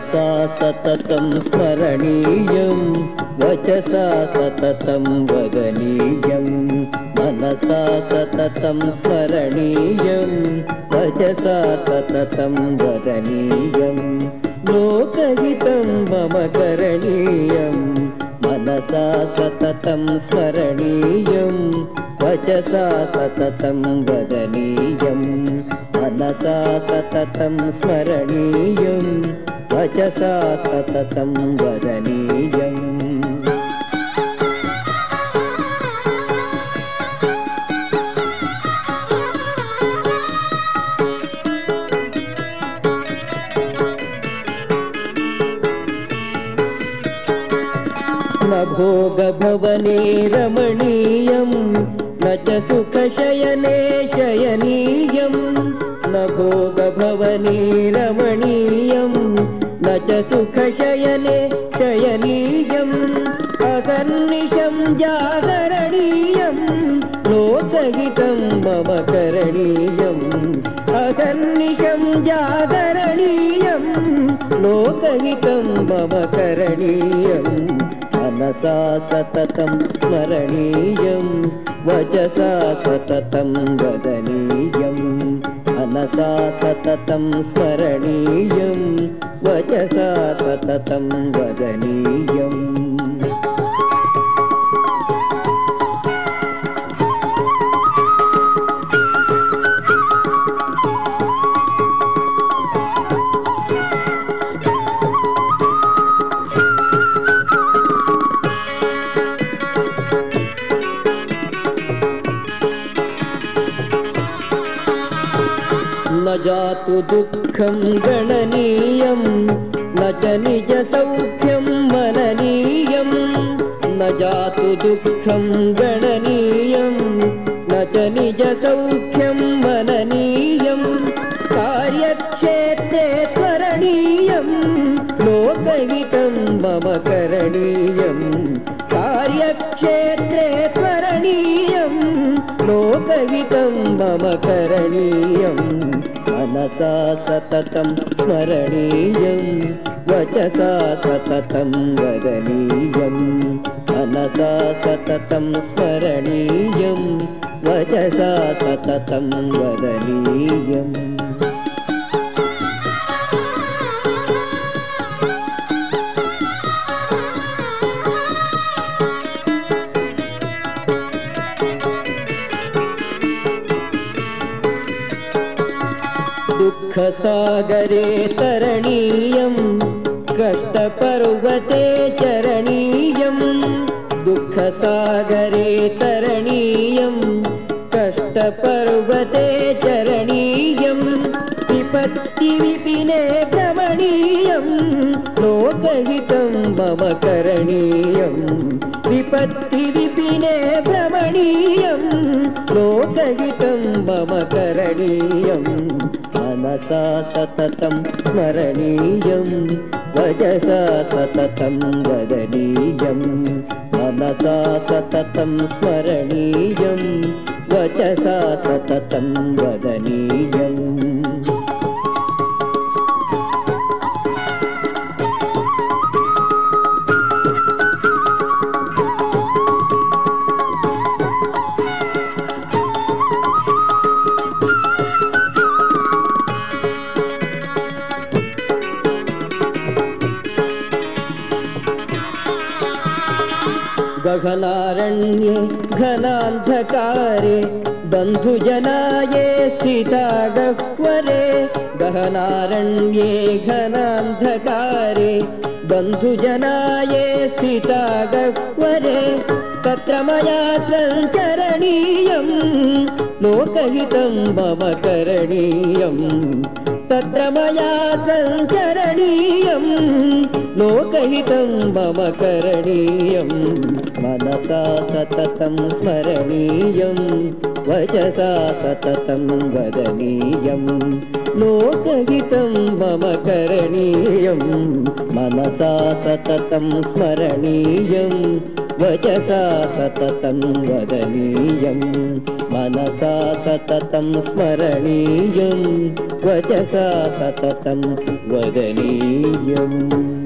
मनसा सततं स्मरणीयं वचसा सततं वदनीयं मनसा सततं स्मरणीयं वचसा सततं वदनीयं लोकहितं मम करणीयं मनसा सततं स्मरणीयं वचसा सततं वदनीयं मनसा सततं स्मरणीयं वचसा सततं वदनीयम्। न भोगभवने रमणीयं न च सुखशयने शयनीयं न भोगभवने रमणीयं न च सुखशयने शयनीयम् अहर्निशं जागरणीयं लोकहितं मम करणीयम् अहर्निशं जागरणीयं लोकहितं मम करणीयम् मनसा सततं स्मरणीयं वचसा सततं वदनीयं मनसा सततं स्मरणीयं वचसा सततं वदनीयम्। न जातु दुःखं न च निजसौख्यं मननीयं न जातु दुःखं गणनीयं न च निजसौख्यं मननीयं कार्यक्षेत्रे त्वरणीयं लोकहितं मम करणीयम् लोकहितं मम करणीयम् मनसा सततं स्मरणीयं वचसा सततं वदनीयं मनसा सततं स्मरणीयं वचसा सततं वदनीयम् दुःखसागरे तरणीयं कष्टपर्वते चरणीयं दुःखसागरे तरणीयं कष्टपर्वते चरणीयं विपत्तिविपिने भ्रमणीयं लोकहितं मम करणीयं विपत्तिविपिने भ्रमणीयं लोकहितं मम करणीयम् मनसा सततं स्मरणीयं। वचसा सततं वदनीयं। मनसा सततं स्मरणीयं। वचसा सततं वदनीयम् गहनारण्ये घनान्धकारे बन्धुजनाये स्थिता गह्वरे गहनारण्ये घनान्धकारे बन्धुजनाये स्थिता गह्वरे तत्र मया सञ्चरणीयं लोकहितं मम करणीयम् तत्र मया सञ्चरणीयं लोकहितं मम करणीयं मनसा सततं स्मरणीयं वचसा सततं वदनीयं। लोकहितं मम करणीयं मनसा सततं स्मरणीयं वचसा सततं वदनीयं। मनसा सततं स्मरणीयं वचसा सततं वदनीयम्